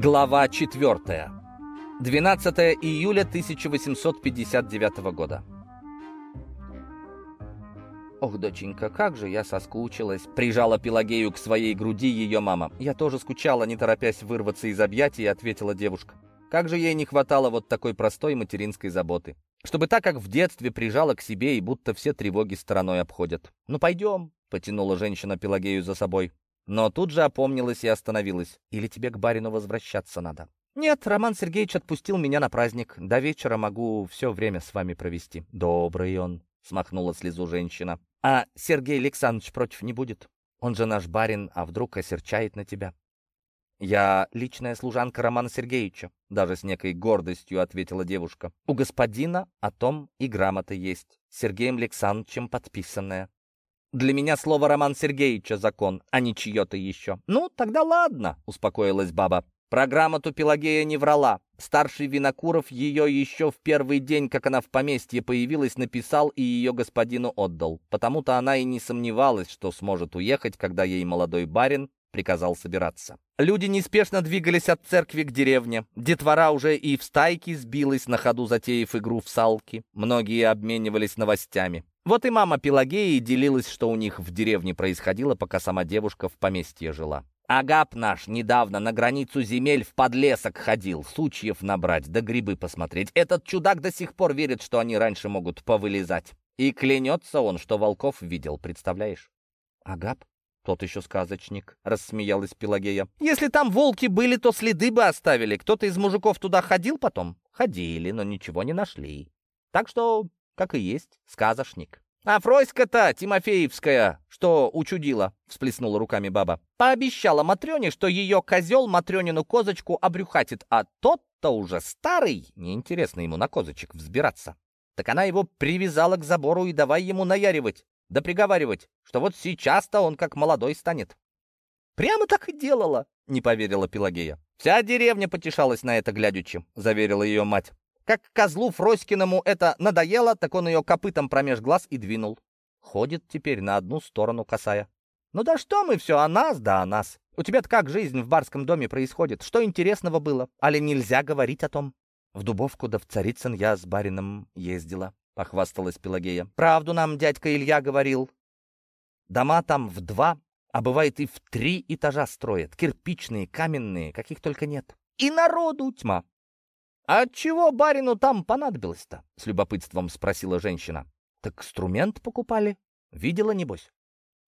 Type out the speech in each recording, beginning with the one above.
Глава 4. 12 июля 1859 года. «Ох, доченька, как же я соскучилась!» Прижала Пелагею к своей груди ее мама. «Я тоже скучала, не торопясь вырваться из объятий», — ответила девушка. Как же ей не хватало вот такой простой материнской заботы. Чтобы так, как в детстве, прижала к себе и будто все тревоги стороной обходят. «Ну, пойдем», — потянула женщина Пелагею за собой. Но тут же опомнилась и остановилась. «Или тебе к барину возвращаться надо?» «Нет, Роман Сергеевич отпустил меня на праздник. До вечера могу все время с вами провести». «Добрый он», — смахнула слезу женщина. «А Сергей Александрович против не будет? Он же наш барин, а вдруг осерчает на тебя?» «Я личная служанка Романа Сергеевича», — даже с некой гордостью ответила девушка. «У господина о том и грамота есть, Сергеем Александровичем подписанная. Для меня слово Роман Сергеевича закон, а не чье-то еще». «Ну, тогда ладно», — успокоилась баба. Про грамоту Пелагея не врала. Старший Винокуров ее еще в первый день, как она в поместье появилась, написал и ее господину отдал. Потому-то она и не сомневалась, что сможет уехать, когда ей молодой барин приказал собираться. Люди неспешно двигались от церкви к деревне. Детвора уже и в стайке сбилась, на ходу затеяв игру в салки. Многие обменивались новостями. Вот и мама Пелагеи делилась, что у них в деревне происходило, пока сама девушка в поместье жила. Агап наш недавно на границу земель в подлесок ходил, сучьев набрать, да грибы посмотреть. Этот чудак до сих пор верит, что они раньше могут повылезать. И клянется он, что волков видел, представляешь? Агап? Тот еще сказочник, рассмеялась Пелагея. Если там волки были, то следы бы оставили. Кто-то из мужиков туда ходил потом? Ходили, но ничего не нашли. Так что, как и есть, сказочник. «А Фроська-то Тимофеевская, что учудила?» — всплеснула руками баба. «Пообещала Матрёне, что ее козел Матрёнину козочку обрюхатит, а тот-то уже старый, неинтересно ему на козочек взбираться. Так она его привязала к забору и давай ему наяривать, да приговаривать, что вот сейчас-то он как молодой станет». «Прямо так и делала», — не поверила Пелагея. «Вся деревня потешалась на это глядячи», — заверила ее мать. Как козлу Фроськиному это надоело, так он ее копытом промеж глаз и двинул. Ходит теперь на одну сторону косая. Ну да что мы все о нас, да о нас. У тебя-то как жизнь в барском доме происходит? Что интересного было? Али нельзя говорить о том? В Дубовку да в Царицын я с барином ездила, похвасталась Пелагея. Правду нам дядька Илья говорил. Дома там в два, а бывает и в три этажа строят. Кирпичные, каменные, каких только нет. И народу тьма. «А чего барину там понадобилось-то?» — с любопытством спросила женщина. «Так инструмент покупали. Видела, небось?»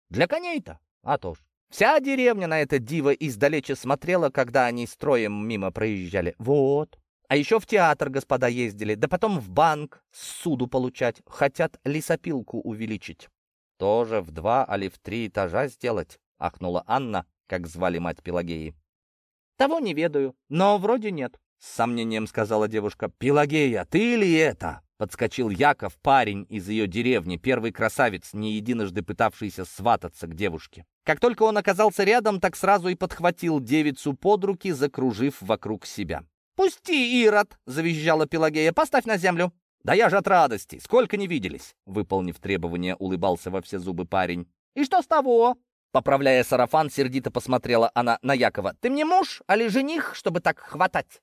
«Для коней-то? А то ж. Вся деревня на это диво издалече смотрела, когда они строем мимо проезжали. Вот. А еще в театр господа ездили, да потом в банк суду получать. Хотят лесопилку увеличить. Тоже в два или в три этажа сделать, ахнула Анна, как звали мать Пелагеи. Того не ведаю, но вроде нет. С сомнением сказала девушка. «Пелагея, ты ли это?» Подскочил Яков, парень из ее деревни, первый красавец, не единожды пытавшийся свататься к девушке. Как только он оказался рядом, так сразу и подхватил девицу под руки, закружив вокруг себя. «Пусти, Ирод!» — завизжала Пелагея. «Поставь на землю!» «Да я же от радости! Сколько не виделись!» Выполнив требование, улыбался во все зубы парень. «И что с того?» Поправляя сарафан, сердито посмотрела она на Якова. «Ты мне муж, али жених, чтобы так хватать?»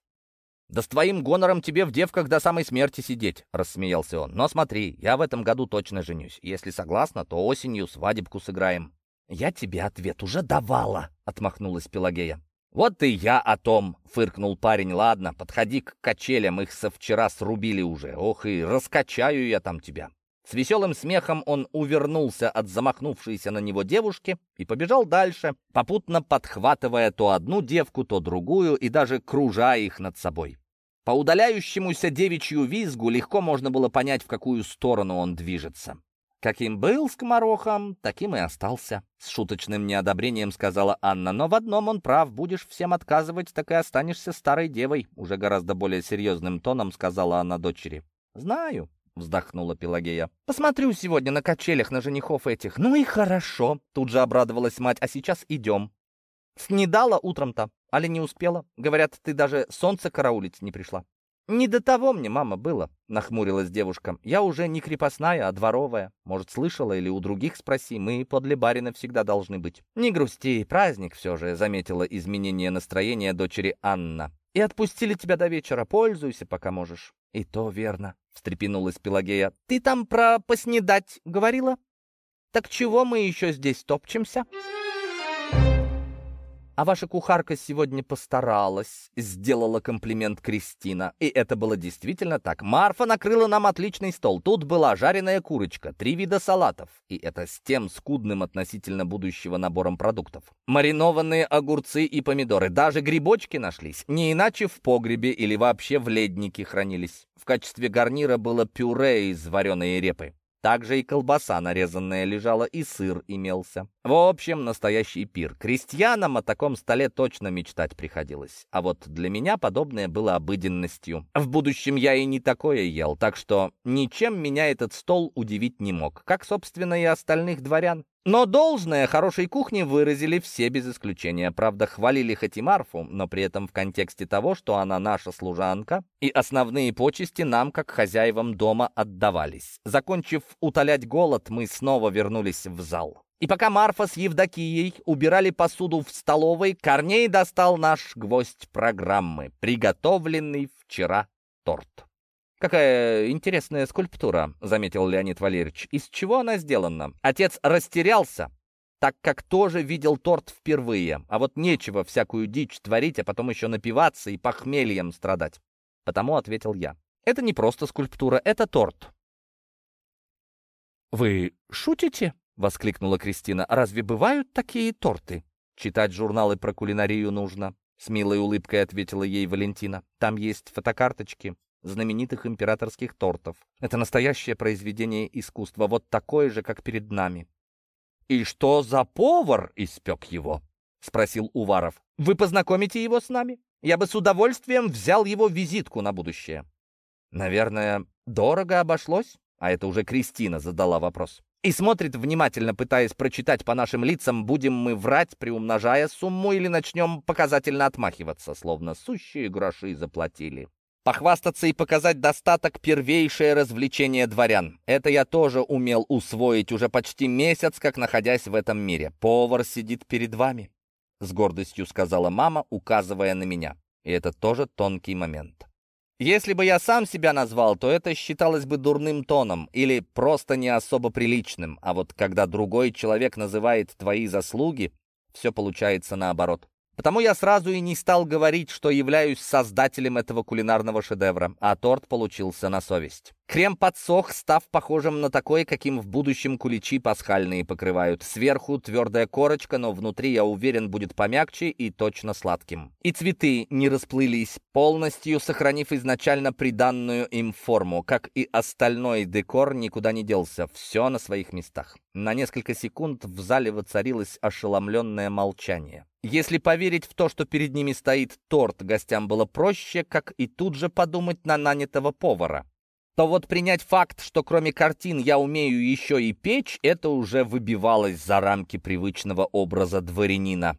«Да с твоим гонором тебе в девках до самой смерти сидеть», — рассмеялся он. «Но смотри, я в этом году точно женюсь. Если согласна, то осенью свадебку сыграем». «Я тебе ответ уже давала», — отмахнулась Пелагея. «Вот и я о том», — фыркнул парень. «Ладно, подходи к качелям, их со вчера срубили уже. Ох, и раскачаю я там тебя». С веселым смехом он увернулся от замахнувшейся на него девушки и побежал дальше, попутно подхватывая то одну девку, то другую и даже кружа их над собой. По удаляющемуся девичью визгу легко можно было понять, в какую сторону он движется. «Каким был скоморохом, таким и остался», — с шуточным неодобрением сказала Анна. «Но в одном он прав, будешь всем отказывать, так и останешься старой девой», — уже гораздо более серьезным тоном сказала она дочери. «Знаю», — вздохнула Пелагея. «Посмотрю сегодня на качелях на женихов этих. Ну и хорошо», — тут же обрадовалась мать. «А сейчас идем». «Снедала утром-то, али не успела? Говорят, ты даже солнце караулить не пришла». «Не до того мне, мама, было», — нахмурилась девушка. «Я уже не крепостная, а дворовая. Может, слышала или у других спроси, мы подле барина всегда должны быть». «Не грусти, праздник все же», — заметила изменение настроения дочери Анна. «И отпустили тебя до вечера, пользуйся, пока можешь». «И то верно», — встрепенулась Пелагея. «Ты там про поснедать говорила? Так чего мы еще здесь топчемся?» «А ваша кухарка сегодня постаралась», — сделала комплимент Кристина. И это было действительно так. Марфа накрыла нам отличный стол. Тут была жареная курочка, три вида салатов. И это с тем скудным относительно будущего набором продуктов. Маринованные огурцы и помидоры. Даже грибочки нашлись. Не иначе в погребе или вообще в леднике хранились. В качестве гарнира было пюре из вареной репы. Также и колбаса нарезанная лежала, и сыр имелся. В общем, настоящий пир. Крестьянам о таком столе точно мечтать приходилось. А вот для меня подобное было обыденностью. В будущем я и не такое ел, так что ничем меня этот стол удивить не мог, как, собственно, и остальных дворян. Но должное хорошей кухне выразили все без исключения. Правда, хвалили хоть и Марфу, но при этом в контексте того, что она наша служанка, и основные почести нам, как хозяевам дома, отдавались. Закончив утолять голод, мы снова вернулись в зал. И пока Марфа с Евдокией убирали посуду в столовой, Корней достал наш гвоздь программы, приготовленный вчера торт. «Какая интересная скульптура», — заметил Леонид Валерьевич. «Из чего она сделана?» Отец растерялся, так как тоже видел торт впервые. А вот нечего всякую дичь творить, а потом еще напиваться и похмельем страдать. Потому ответил я. «Это не просто скульптура, это торт». «Вы шутите?» — воскликнула Кристина. «Разве бывают такие торты?» «Читать журналы про кулинарию нужно», — с милой улыбкой ответила ей Валентина. «Там есть фотокарточки, знаменитых императорских тортов. Это настоящее произведение искусства, вот такое же, как перед нами. «И что за повар испек его?» — спросил Уваров. «Вы познакомите его с нами? Я бы с удовольствием взял его визитку на будущее». «Наверное, дорого обошлось?» А это уже Кристина задала вопрос. И смотрит внимательно, пытаясь прочитать по нашим лицам, будем мы врать, приумножая сумму, или начнем показательно отмахиваться, словно сущие гроши заплатили. Похвастаться и показать достаток — первейшее развлечение дворян. Это я тоже умел усвоить уже почти месяц, как находясь в этом мире. Повар сидит перед вами, — с гордостью сказала мама, указывая на меня. И это тоже тонкий момент. Если бы я сам себя назвал, то это считалось бы дурным тоном или просто не особо приличным. А вот когда другой человек называет твои заслуги, все получается наоборот. Потому я сразу и не стал говорить, что являюсь создателем этого кулинарного шедевра, а торт получился на совесть. Крем подсох, став похожим на такой, каким в будущем куличи пасхальные покрывают. Сверху твердая корочка, но внутри, я уверен, будет помягче и точно сладким. И цветы не расплылись, полностью сохранив изначально приданную им форму. Как и остальной декор никуда не делся, все на своих местах. На несколько секунд в зале воцарилось ошеломленное молчание. Если поверить в то, что перед ними стоит торт, гостям было проще, как и тут же подумать на нанятого повара то вот принять факт, что кроме картин я умею еще и печь, это уже выбивалось за рамки привычного образа дворянина.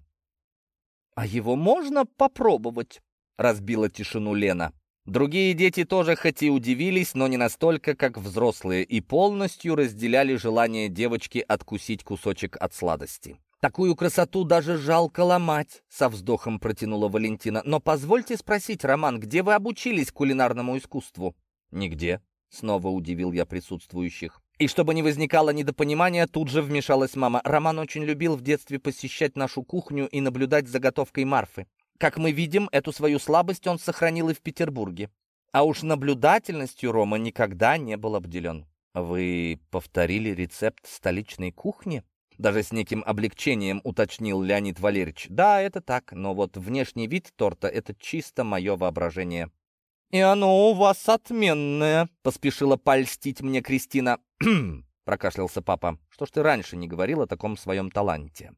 «А его можно попробовать?» — разбила тишину Лена. Другие дети тоже хоть и удивились, но не настолько, как взрослые, и полностью разделяли желание девочки откусить кусочек от сладости. «Такую красоту даже жалко ломать», — со вздохом протянула Валентина. «Но позвольте спросить, Роман, где вы обучились кулинарному искусству?» «Нигде», — снова удивил я присутствующих. И чтобы не возникало недопонимания, тут же вмешалась мама. Роман очень любил в детстве посещать нашу кухню и наблюдать за готовкой Марфы. Как мы видим, эту свою слабость он сохранил и в Петербурге. А уж наблюдательностью Рома никогда не был обделен. «Вы повторили рецепт столичной кухни?» Даже с неким облегчением уточнил Леонид Валерьевич. «Да, это так, но вот внешний вид торта — это чисто мое воображение». «И оно у вас отменное», — поспешила польстить мне Кристина. прокашлялся папа. «Что ж ты раньше не говорил о таком своем таланте?»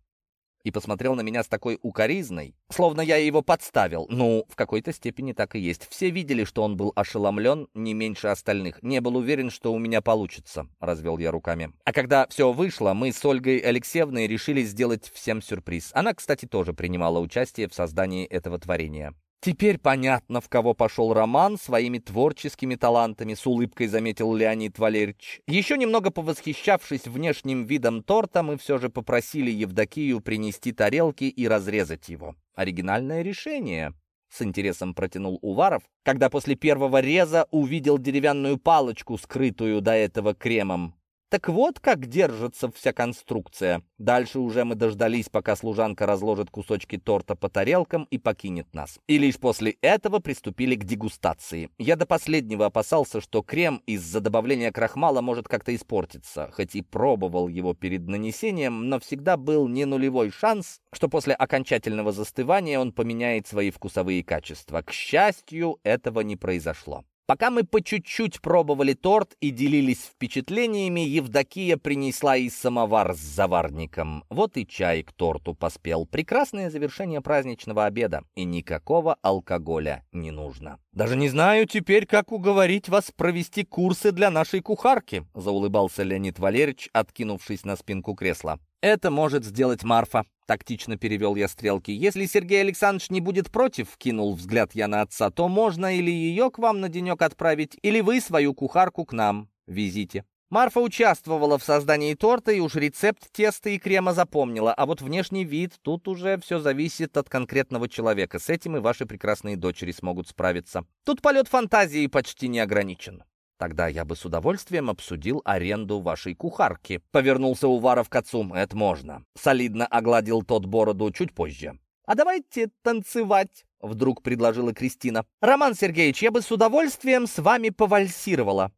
И посмотрел на меня с такой укоризной, словно я его подставил. Ну, в какой-то степени так и есть. Все видели, что он был ошеломлен не меньше остальных. Не был уверен, что у меня получится, — развел я руками. А когда все вышло, мы с Ольгой Алексеевной решили сделать всем сюрприз. Она, кстати, тоже принимала участие в создании этого творения. Теперь понятно, в кого пошел Роман своими творческими талантами, с улыбкой заметил Леонид Валерьевич. Еще немного повосхищавшись внешним видом торта, мы все же попросили Евдокию принести тарелки и разрезать его. Оригинальное решение. С интересом протянул Уваров, когда после первого реза увидел деревянную палочку, скрытую до этого кремом. Так вот, как держится вся конструкция. Дальше уже мы дождались, пока служанка разложит кусочки торта по тарелкам и покинет нас. И лишь после этого приступили к дегустации. Я до последнего опасался, что крем из-за добавления крахмала может как-то испортиться. Хоть и пробовал его перед нанесением, но всегда был не нулевой шанс, что после окончательного застывания он поменяет свои вкусовые качества. К счастью, этого не произошло. Пока мы по чуть-чуть пробовали торт и делились впечатлениями, Евдокия принесла и самовар с заварником. Вот и чай к торту поспел. Прекрасное завершение праздничного обеда. И никакого алкоголя не нужно. «Даже не знаю теперь, как уговорить вас провести курсы для нашей кухарки», заулыбался Леонид Валерьевич, откинувшись на спинку кресла. «Это может сделать Марфа», — тактично перевел я стрелки. «Если Сергей Александрович не будет против», — кинул взгляд я на отца, «то можно или ее к вам на денек отправить, или вы свою кухарку к нам везите». Марфа участвовала в создании торта и уж рецепт теста и крема запомнила, а вот внешний вид тут уже все зависит от конкретного человека. С этим и ваши прекрасные дочери смогут справиться. Тут полет фантазии почти не ограничен. Тогда я бы с удовольствием обсудил аренду вашей кухарки. Повернулся Уваров к отцу. Это можно. Солидно огладил тот бороду чуть позже. А давайте танцевать. Вдруг предложила Кристина. «Роман Сергеевич, я бы с удовольствием с вами повальсировала».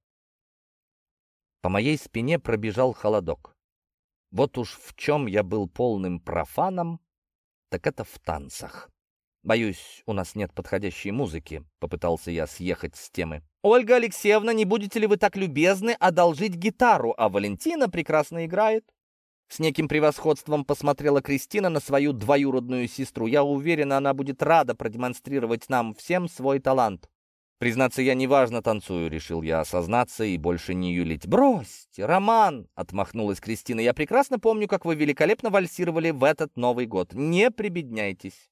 По моей спине пробежал холодок. Вот уж в чем я был полным профаном, так это в танцах. «Боюсь, у нас нет подходящей музыки», — попытался я съехать с темы. «Ольга Алексеевна, не будете ли вы так любезны одолжить гитару, а Валентина прекрасно играет?» С неким превосходством посмотрела Кристина на свою двоюродную сестру. Я уверена, она будет рада продемонстрировать нам всем свой талант. Признаться, я неважно танцую, решил я осознаться и больше не юлить. «Бросьте, Роман!» — отмахнулась Кристина. «Я прекрасно помню, как вы великолепно вальсировали в этот Новый год. Не прибедняйтесь!»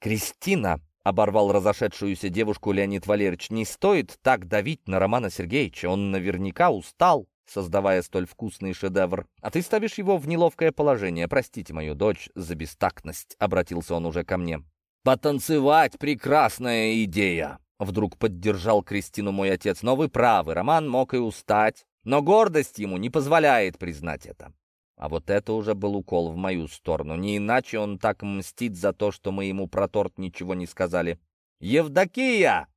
«Кристина!» — оборвал разошедшуюся девушку Леонид Валерьевич. «Не стоит так давить на Романа Сергеевича. Он наверняка устал, создавая столь вкусный шедевр. А ты ставишь его в неловкое положение. Простите мою дочь за бестактность», — обратился он уже ко мне. «Потанцевать — прекрасная идея!» Вдруг поддержал Кристину мой отец. «Но вы правы, Роман мог и устать, но гордость ему не позволяет признать это. А вот это уже был укол в мою сторону. Не иначе он так мстит за то, что мы ему про торт ничего не сказали. «Евдокия!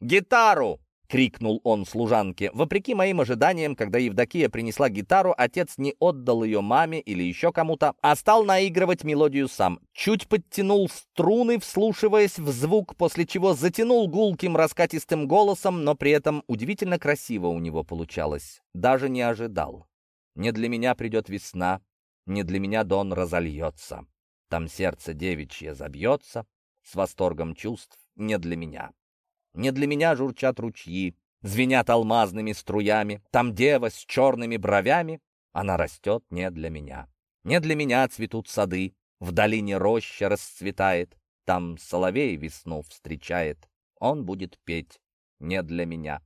Гитару!» — крикнул он служанке. Вопреки моим ожиданиям, когда Евдокия принесла гитару, отец не отдал ее маме или еще кому-то, а стал наигрывать мелодию сам. Чуть подтянул струны, вслушиваясь в звук, после чего затянул гулким раскатистым голосом, но при этом удивительно красиво у него получалось. Даже не ожидал. Не для меня придет весна, не для меня дон разольется. Там сердце девичье забьется, с восторгом чувств не для меня. Не для меня журчат ручьи, звенят алмазными струями. Там дева с черными бровями, она растет не для меня. Не для меня цветут сады, в долине роща расцветает, там соловей весну встречает, он будет петь не для меня.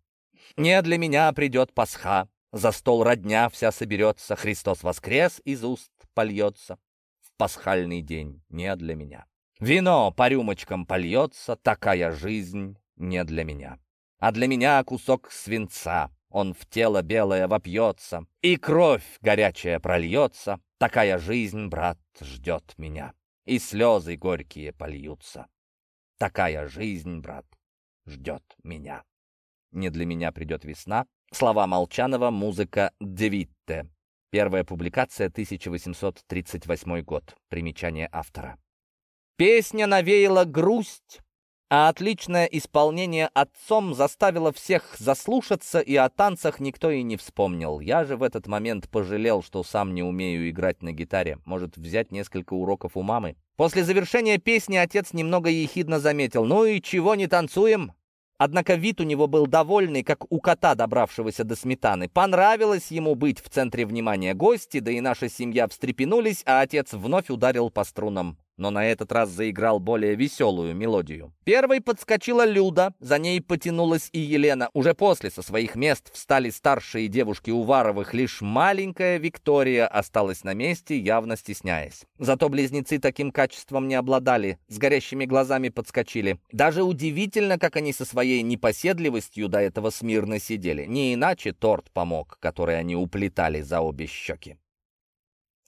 Не для меня придет Пасха, за стол родня вся соберется, Христос воскрес, из уст польется. В пасхальный день не для меня. Вино по рюмочкам польется, такая жизнь не для меня. А для меня кусок свинца, он в тело белое вопьется, И кровь горячая прольется, такая жизнь, брат, ждет меня. И слезы горькие польются. Такая жизнь, брат, ждет меня. Не для меня придет весна, Слова Молчанова, музыка Девитте. Первая публикация, 1838 год. Примечание автора. Песня навеяла грусть, а отличное исполнение отцом заставило всех заслушаться, и о танцах никто и не вспомнил. Я же в этот момент пожалел, что сам не умею играть на гитаре. Может, взять несколько уроков у мамы? После завершения песни отец немного ехидно заметил. «Ну и чего не танцуем? Однако вид у него был довольный, как у кота, добравшегося до сметаны. Понравилось ему быть в центре внимания гости, да и наша семья встрепенулись, а отец вновь ударил по струнам но на этот раз заиграл более веселую мелодию. Первой подскочила Люда, за ней потянулась и Елена. Уже после со своих мест встали старшие девушки Уваровых, лишь маленькая Виктория осталась на месте, явно стесняясь. Зато близнецы таким качеством не обладали, с горящими глазами подскочили. Даже удивительно, как они со своей непоседливостью до этого смирно сидели. Не иначе торт помог, который они уплетали за обе щеки.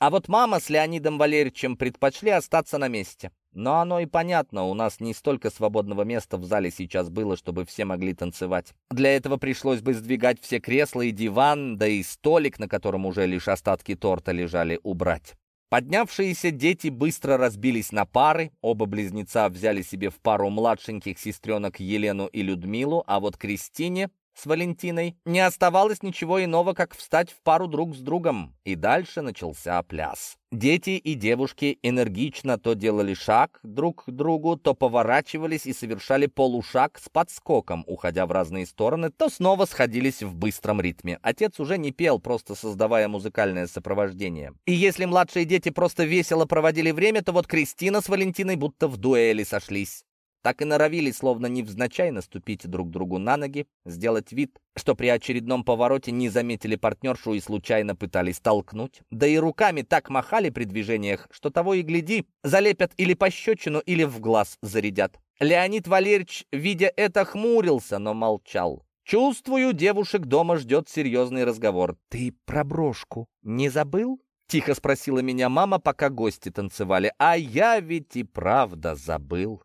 А вот мама с Леонидом Валерьевичем предпочли остаться на месте. Но оно и понятно, у нас не столько свободного места в зале сейчас было, чтобы все могли танцевать. Для этого пришлось бы сдвигать все кресла и диван, да и столик, на котором уже лишь остатки торта лежали, убрать. Поднявшиеся дети быстро разбились на пары, оба близнеца взяли себе в пару младшеньких сестренок Елену и Людмилу, а вот Кристине с Валентиной, не оставалось ничего иного, как встать в пару друг с другом. И дальше начался пляс. Дети и девушки энергично то делали шаг друг к другу, то поворачивались и совершали полушаг с подскоком, уходя в разные стороны, то снова сходились в быстром ритме. Отец уже не пел, просто создавая музыкальное сопровождение. И если младшие дети просто весело проводили время, то вот Кристина с Валентиной будто в дуэли сошлись. Так и норовили, словно невзначай, наступить друг другу на ноги, сделать вид, что при очередном повороте не заметили партнершу и случайно пытались толкнуть. Да и руками так махали при движениях, что того и гляди, залепят или пощечину, или в глаз зарядят. Леонид Валерьевич, видя это, хмурился, но молчал. «Чувствую, девушек дома ждет серьезный разговор. Ты про брошку не забыл?» Тихо спросила меня мама, пока гости танцевали. «А я ведь и правда забыл».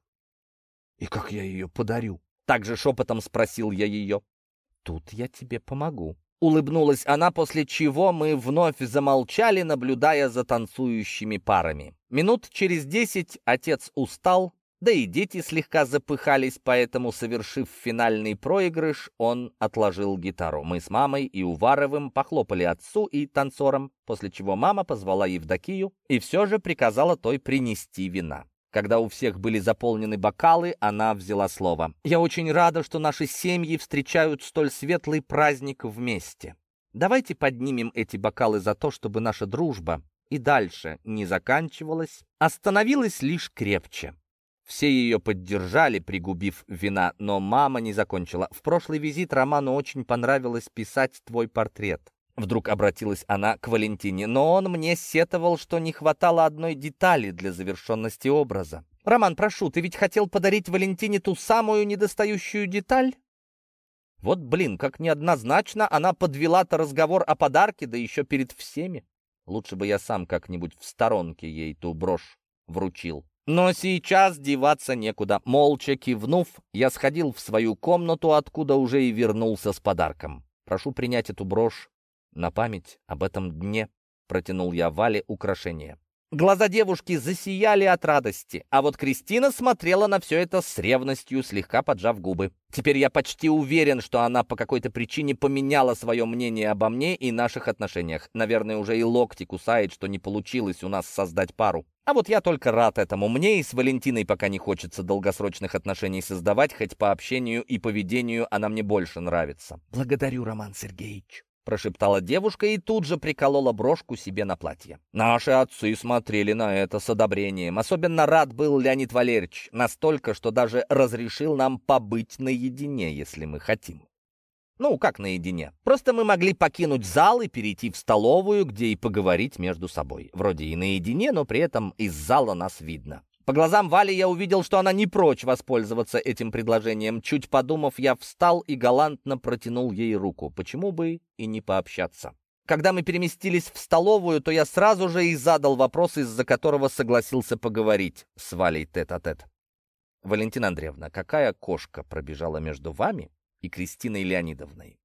«И как я ее подарю?» Также шепотом спросил я ее. «Тут я тебе помогу». Улыбнулась она, после чего мы вновь замолчали, наблюдая за танцующими парами. Минут через десять отец устал, да и дети слегка запыхались, поэтому, совершив финальный проигрыш, он отложил гитару. Мы с мамой и Уваровым похлопали отцу и танцорам, после чего мама позвала Евдокию и все же приказала той принести вина. Когда у всех были заполнены бокалы, она взяла слово. «Я очень рада, что наши семьи встречают столь светлый праздник вместе. Давайте поднимем эти бокалы за то, чтобы наша дружба и дальше не заканчивалась, а становилась лишь крепче». Все ее поддержали, пригубив вина, но мама не закончила. В прошлый визит Роману очень понравилось писать твой портрет. Вдруг обратилась она к Валентине, но он мне сетовал, что не хватало одной детали для завершенности образа. «Роман, прошу, ты ведь хотел подарить Валентине ту самую недостающую деталь?» Вот, блин, как неоднозначно она подвела-то разговор о подарке, да еще перед всеми. Лучше бы я сам как-нибудь в сторонке ей ту брошь вручил. Но сейчас деваться некуда. Молча кивнув, я сходил в свою комнату, откуда уже и вернулся с подарком. Прошу принять эту брошь на память об этом дне протянул я Вале украшение. Глаза девушки засияли от радости, а вот Кристина смотрела на все это с ревностью, слегка поджав губы. Теперь я почти уверен, что она по какой-то причине поменяла свое мнение обо мне и наших отношениях. Наверное, уже и локти кусает, что не получилось у нас создать пару. А вот я только рад этому. Мне и с Валентиной пока не хочется долгосрочных отношений создавать, хоть по общению и поведению она мне больше нравится. Благодарю, Роман Сергеевич прошептала девушка и тут же приколола брошку себе на платье. Наши отцы смотрели на это с одобрением. Особенно рад был Леонид Валерьевич, настолько, что даже разрешил нам побыть наедине, если мы хотим. Ну, как наедине? Просто мы могли покинуть зал и перейти в столовую, где и поговорить между собой. Вроде и наедине, но при этом из зала нас видно. По глазам Вали я увидел, что она не прочь воспользоваться этим предложением. Чуть подумав, я встал и галантно протянул ей руку. Почему бы и не пообщаться? Когда мы переместились в столовую, то я сразу же и задал вопрос, из-за которого согласился поговорить с Валей тет-а-тет. -тет. «Валентина Андреевна, какая кошка пробежала между вами и Кристиной Леонидовной?»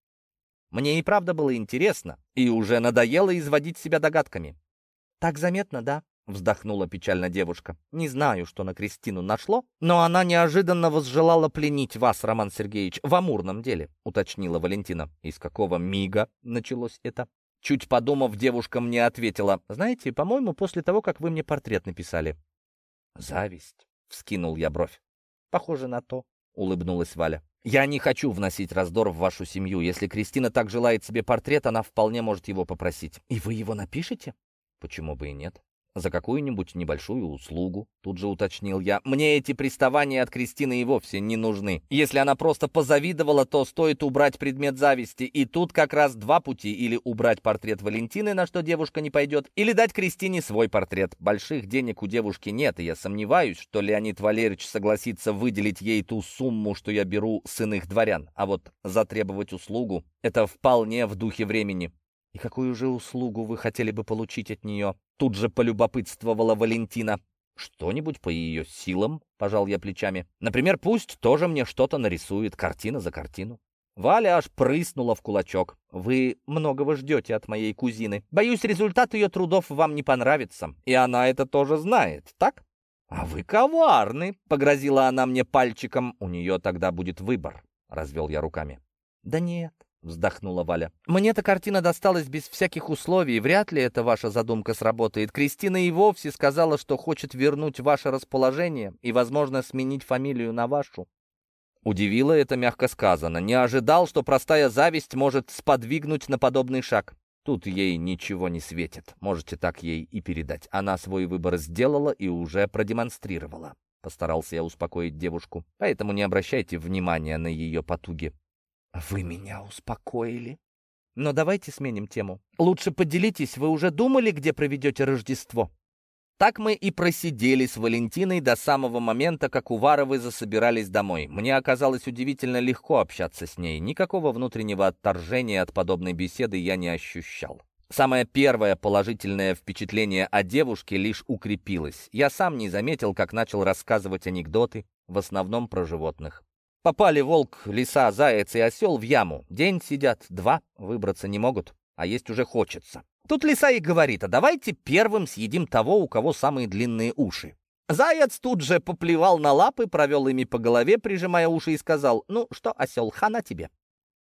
Мне и правда было интересно, и уже надоело изводить себя догадками. «Так заметно, да?» Вздохнула печально девушка. «Не знаю, что на Кристину нашло, но она неожиданно возжелала пленить вас, Роман Сергеевич, в амурном деле», уточнила Валентина. «Из какого мига началось это?» Чуть подумав, девушка мне ответила. «Знаете, по-моему, после того, как вы мне портрет написали». «Зависть», — вскинул я бровь. «Похоже на то», — улыбнулась Валя. «Я не хочу вносить раздор в вашу семью. Если Кристина так желает себе портрет, она вполне может его попросить». «И вы его напишете?» «Почему бы и нет?» За какую-нибудь небольшую услугу, тут же уточнил я. Мне эти приставания от Кристины и вовсе не нужны. Если она просто позавидовала, то стоит убрать предмет зависти. И тут как раз два пути. Или убрать портрет Валентины, на что девушка не пойдет, или дать Кристине свой портрет. Больших денег у девушки нет, и я сомневаюсь, что Леонид Валерьевич согласится выделить ей ту сумму, что я беру с иных дворян. А вот затребовать услугу — это вполне в духе времени. «И какую же услугу вы хотели бы получить от нее?» Тут же полюбопытствовала Валентина. «Что-нибудь по ее силам?» — пожал я плечами. «Например, пусть тоже мне что-то нарисует, картина за картину». Валя аж прыснула в кулачок. «Вы многого ждете от моей кузины. Боюсь, результат ее трудов вам не понравится. И она это тоже знает, так?» «А вы коварны!» — погрозила она мне пальчиком. «У нее тогда будет выбор», — развел я руками. «Да нет, — вздохнула Валя. «Мне-то картина досталась без всяких условий, вряд ли эта ваша задумка сработает. Кристина и вовсе сказала, что хочет вернуть ваше расположение и, возможно, сменить фамилию на вашу». Удивило это, мягко сказано. Не ожидал, что простая зависть может сподвигнуть на подобный шаг. Тут ей ничего не светит. Можете так ей и передать. Она свой выбор сделала и уже продемонстрировала. Постарался я успокоить девушку. Поэтому не обращайте внимания на ее потуги. «Вы меня успокоили. Но давайте сменим тему. Лучше поделитесь, вы уже думали, где проведете Рождество?» Так мы и просидели с Валентиной до самого момента, как Уваровы засобирались домой. Мне оказалось удивительно легко общаться с ней. Никакого внутреннего отторжения от подобной беседы я не ощущал. Самое первое положительное впечатление о девушке лишь укрепилось. Я сам не заметил, как начал рассказывать анекдоты, в основном про животных. Попали волк, лиса, заяц и осел в яму. День сидят, два, выбраться не могут, а есть уже хочется. Тут лиса и говорит, а давайте первым съедим того, у кого самые длинные уши. Заяц тут же поплевал на лапы, провел ими по голове, прижимая уши, и сказал, «Ну что, осел, хана тебе».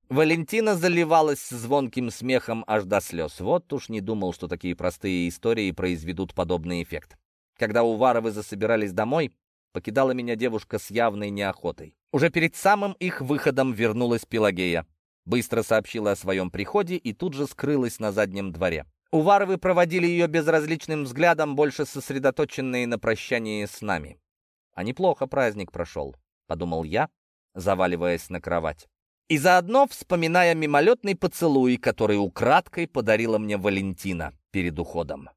Валентина заливалась звонким смехом аж до слез. Вот уж не думал, что такие простые истории произведут подобный эффект. Когда Уваровы засобирались домой, покидала меня девушка с явной неохотой. Уже перед самым их выходом вернулась Пелагея. Быстро сообщила о своем приходе и тут же скрылась на заднем дворе. Уваровы проводили ее безразличным взглядом, больше сосредоточенные на прощании с нами. А неплохо праздник прошел, подумал я, заваливаясь на кровать. И заодно вспоминая мимолетный поцелуй, который украдкой подарила мне Валентина перед уходом.